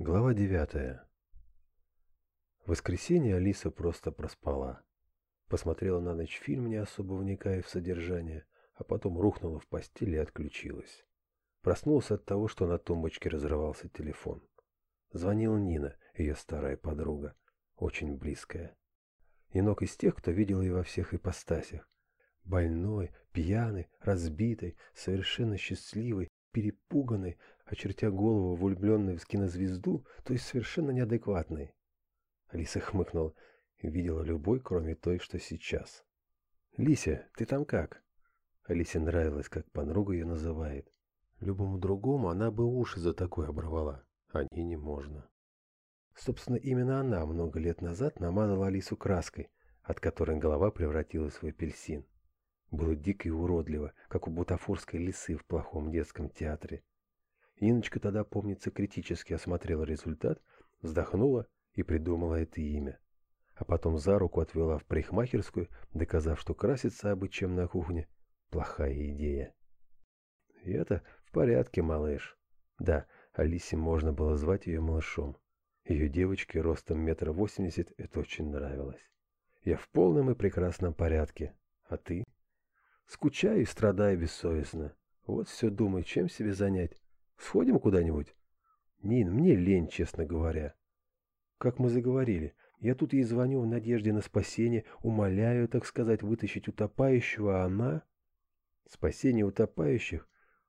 Глава 9. В воскресенье Алиса просто проспала. Посмотрела на ночь фильм, не особо вникая в содержание, а потом рухнула в постель и отключилась. Проснулась от того, что на тумбочке разрывался телефон. Звонила Нина, ее старая подруга, очень близкая. енок из тех, кто видел ее во всех ипостасях. Больной, пьяный, разбитый, совершенно счастливый, перепуганной, очертя голову, влюбленной в кинозвезду, то есть совершенно неадекватной. Алиса хмыкнула. Видела любой, кроме той, что сейчас. «Лися, ты там как?» Алисе нравилось, как подруга ее называет. Любому другому она бы уши за такое оборвала, а не не можно. Собственно, именно она много лет назад намазала Алису краской, от которой голова превратилась в апельсин. Было дико и уродливо, как у бутафорской лисы в плохом детском театре. Иночка тогда, помнится, критически осмотрела результат, вздохнула и придумала это имя. А потом за руку отвела в парикмахерскую, доказав, что краситься обычаем на кухне – плохая идея. И это в порядке, малыш. Да, Алисе можно было звать ее малышом. Ее девочке ростом метра восемьдесят это очень нравилось. Я в полном и прекрасном порядке. А ты? Скучаю и страдаю бессовестно. Вот все думаю, чем себе занять. Сходим куда-нибудь? Нин, мне лень, честно говоря. Как мы заговорили, я тут ей звоню в надежде на спасение, умоляю, так сказать, вытащить утопающего, а она... Спасение утопающих?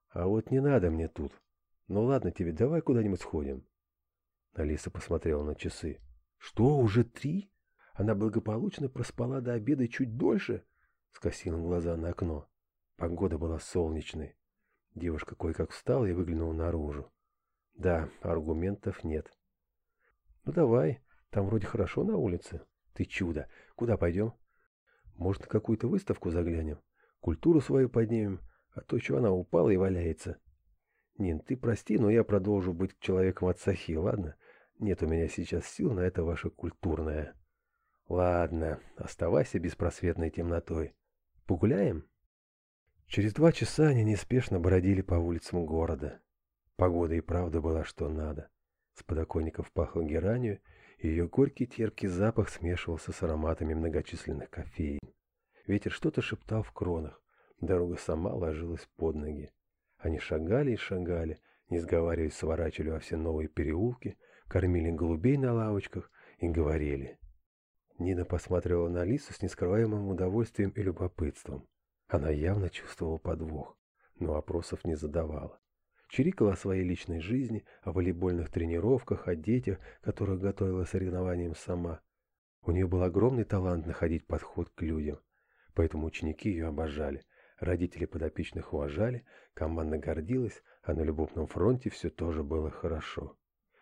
А вот не надо мне тут. Ну ладно тебе, давай куда-нибудь сходим. Алиса посмотрела на часы. Что, уже три? Она благополучно проспала до обеда чуть дольше — скосила глаза на окно. Погода была солнечной. Девушка кое-как встала и выглянула наружу. Да, аргументов нет. Ну давай, там вроде хорошо на улице. Ты чудо. Куда пойдем? Может, на какую-то выставку заглянем? Культуру свою поднимем, а то, чего она упала и валяется. Нин, ты прости, но я продолжу быть человеком от Сахи, ладно? Нет у меня сейчас сил на это ваше культурное. Ладно, оставайся беспросветной темнотой. Погуляем? Через два часа они неспешно бродили по улицам города. Погода и правда была что надо. С подоконников пахло геранью, и ее горький терпкий запах смешивался с ароматами многочисленных кофеин. Ветер что-то шептал в кронах, дорога сама ложилась под ноги. Они шагали и шагали, не сговариваясь, сворачивали во все новые переулки, кормили голубей на лавочках и говорили — Нина посматривала на Алису с нескрываемым удовольствием и любопытством. Она явно чувствовала подвох, но вопросов не задавала. Чирикала о своей личной жизни, о волейбольных тренировках, о детях, которых готовила соревнованиям сама. У нее был огромный талант находить подход к людям, поэтому ученики ее обожали. Родители подопечных уважали, команда гордилась, а на любовном фронте все тоже было хорошо.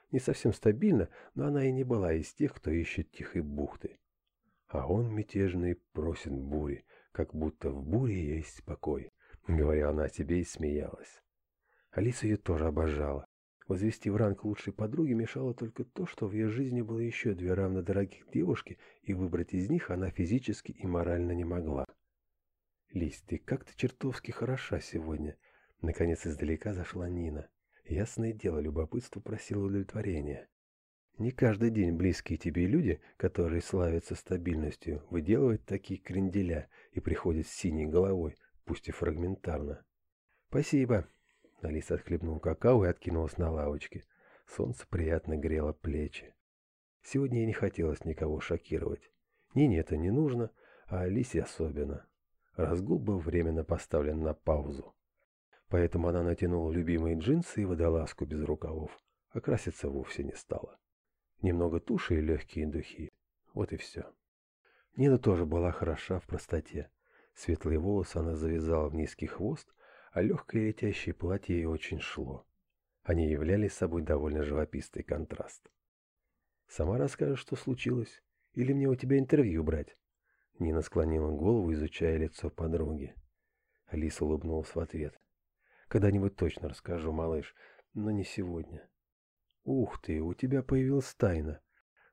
Не совсем стабильно, но она и не была из тех, кто ищет тихой бухты а он мятежный просит бури, как будто в буре есть покой», — говорила она себе и смеялась. Алиса ее тоже обожала. Возвести в ранг лучшей подруги мешало только то, что в ее жизни было еще две равнодорогих девушки, и выбрать из них она физически и морально не могла. «Лись, ты как-то чертовски хороша сегодня», — наконец издалека зашла Нина. Ясное дело, любопытство просило удовлетворения. Не каждый день близкие тебе люди, которые славятся стабильностью, выделывают такие кренделя и приходят с синей головой, пусть и фрагментарно. «Спасибо!» Алиса отхлебнула какао и откинулась на лавочке. Солнце приятно грело плечи. Сегодня ей не хотелось никого шокировать. Нине это не нужно, а Алисе особенно. Разгул был временно поставлен на паузу. Поэтому она натянула любимые джинсы и водолазку без рукавов. Окраситься вовсе не стала немного туши и легкие духи. Вот и все. Нина тоже была хороша в простоте. Светлые волосы она завязала в низкий хвост, а легкое летящее платье ей очень шло. Они являли собой довольно живописный контраст. «Сама расскажешь, что случилось? Или мне у тебя интервью брать?» Нина склонила голову, изучая лицо подруги. Алиса улыбнулась в ответ. «Когда-нибудь точно расскажу, малыш, но не сегодня». Ух ты, у тебя появилась тайна.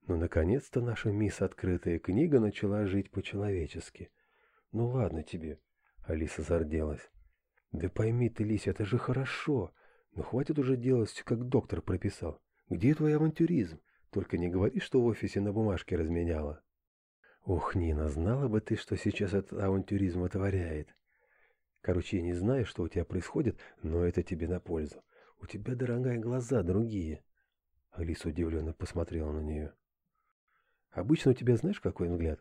Но наконец-то наша мисс Открытая книга начала жить по-человечески. Ну ладно тебе. Алиса зарделась. Да пойми ты, Лися, это же хорошо. Но хватит уже делать все, как доктор прописал. Где твой авантюризм? Только не говори, что в офисе на бумажке разменяла. Ох, Нина, знала бы ты, что сейчас этот авантюризм отворяет. Короче, я не знаю, что у тебя происходит, но это тебе на пользу. У тебя, дорогая, глаза другие. Алиса удивленно посмотрела на нее. «Обычно у тебя знаешь, какой взгляд?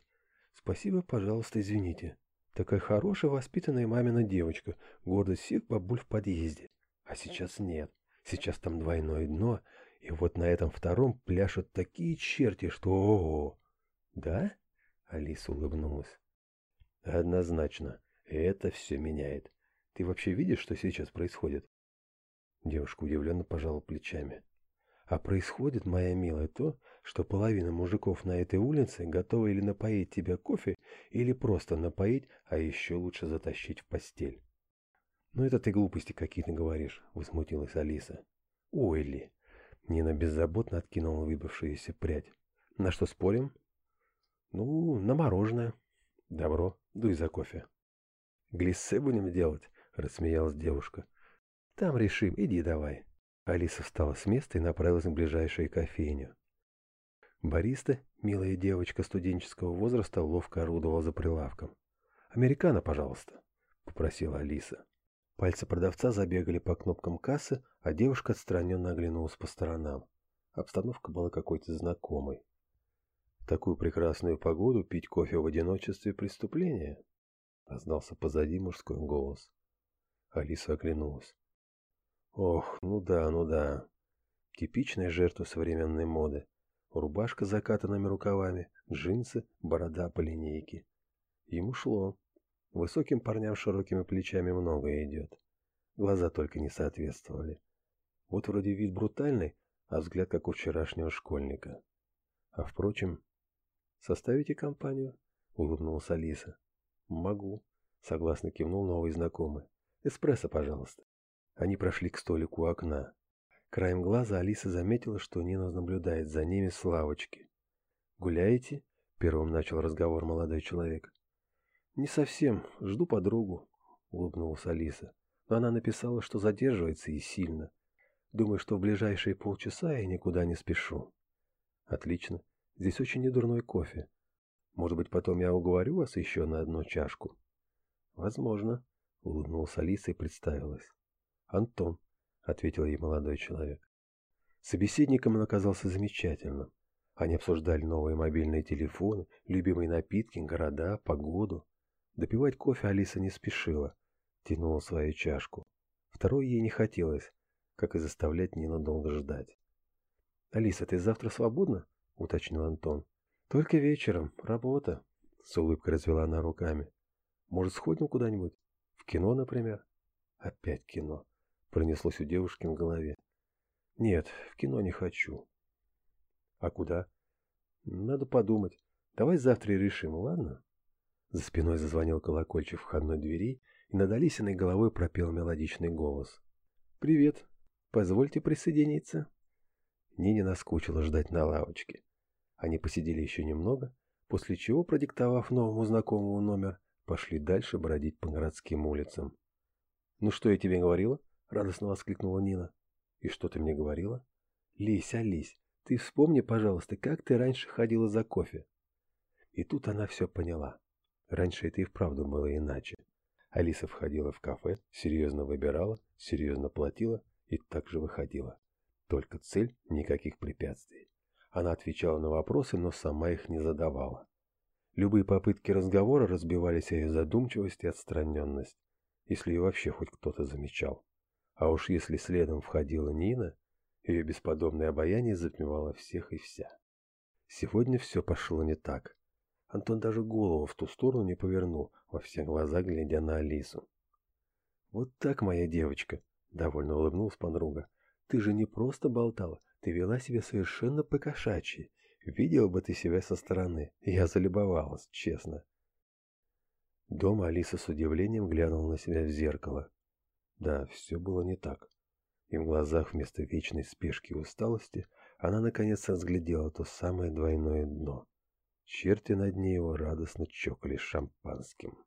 Спасибо, пожалуйста, извините. Такая хорошая, воспитанная мамина девочка, гордо сик бабуль в подъезде. А сейчас нет. Сейчас там двойное дно, и вот на этом втором пляшут такие черти, что ого!» «Да?» — Алиса улыбнулась. «Однозначно. Это все меняет. Ты вообще видишь, что сейчас происходит?» Девушка удивленно пожала плечами а происходит моя милая то что половина мужиков на этой улице готова или напоить тебя кофе или просто напоить а еще лучше затащить в постель. Ну это ты глупости какие-то говоришь возмутилась алиса. Ойли нина беззаботно откинула выбившуюся прядь. На что спорим? Ну на мороженое. Добро. Дуй за кофе глиссе будем делать рассмеялась девушка. Там решим. Иди давай Алиса встала с места и направилась к ближайшей кофейне. Бариста, милая девочка студенческого возраста, ловко орудовала за прилавком. «Американо, пожалуйста», — попросила Алиса. Пальцы продавца забегали по кнопкам кассы, а девушка отстраненно оглянулась по сторонам. Обстановка была какой-то знакомой. «Такую прекрасную погоду пить кофе в одиночестве — преступление», — раздался позади мужской голос. Алиса оглянулась. Ох, ну да, ну да. Типичная жертва современной моды. Рубашка закатанными рукавами, джинсы, борода по линейке. Ему шло. Высоким парням широкими плечами многое идет. Глаза только не соответствовали. Вот вроде вид брутальный, а взгляд как у вчерашнего школьника. А впрочем, составите компанию? Улыбнулась Алиса. Могу. Согласно кивнул новый знакомый. Эспрессо, пожалуйста. Они прошли к столику у окна. Краем глаза Алиса заметила, что Нина наблюдает за ними с лавочки. «Гуляете?» – первым начал разговор молодой человек. «Не совсем. Жду подругу», – улыбнулась Алиса. Но она написала, что задерживается и сильно. Думаю, что в ближайшие полчаса я никуда не спешу. Отлично. Здесь очень недурной кофе. Может быть, потом я уговорю вас еще на одну чашку? Возможно, улыбнулась Алиса и представилась. «Антон», — ответил ей молодой человек. Собеседником он оказался замечательным. Они обсуждали новые мобильные телефоны, любимые напитки, города, погоду. Допивать кофе Алиса не спешила, тянула свою чашку. Второй ей не хотелось, как и заставлять ненадолго ждать. «Алиса, ты завтра свободна?» — уточнил Антон. «Только вечером. Работа», — с улыбкой развела она руками. «Может, сходим куда-нибудь? В кино, например?» «Опять кино. Пронеслось у девушки на голове. Нет, в кино не хочу. А куда? Надо подумать. Давай завтра и решим, ладно? За спиной зазвонил колокольчик входной двери, и над Алисиной головой пропел мелодичный голос. «Привет. Позвольте присоединиться». Нине наскучило ждать на лавочке. Они посидели еще немного, после чего, продиктовав новому знакомому номер, пошли дальше бродить по городским улицам. «Ну что я тебе говорила?» радостно воскликнула Нина. «И что ты мне говорила?» «Лись, Ались, ты вспомни, пожалуйста, как ты раньше ходила за кофе?» И тут она все поняла. Раньше это и вправду было иначе. Алиса входила в кафе, серьезно выбирала, серьезно платила и также выходила. Только цель – никаких препятствий. Она отвечала на вопросы, но сама их не задавала. Любые попытки разговора разбивались о ее задумчивость и отстраненность, если ее вообще хоть кто-то замечал. А уж если следом входила Нина, ее бесподобное обаяние затмевало всех и вся. Сегодня все пошло не так. Антон даже голову в ту сторону не повернул, во все глаза глядя на Алису. «Вот так, моя девочка!» — довольно улыбнулась подруга. «Ты же не просто болтала, ты вела себя совершенно покошачьи. Видел бы ты себя со стороны. Я залюбовалась, честно». Дома Алиса с удивлением глянула на себя в зеркало. Да, все было не так. И в глазах вместо вечной спешки и усталости она наконец разглядела то самое двойное дно. Черти на дне его радостно чокались шампанским.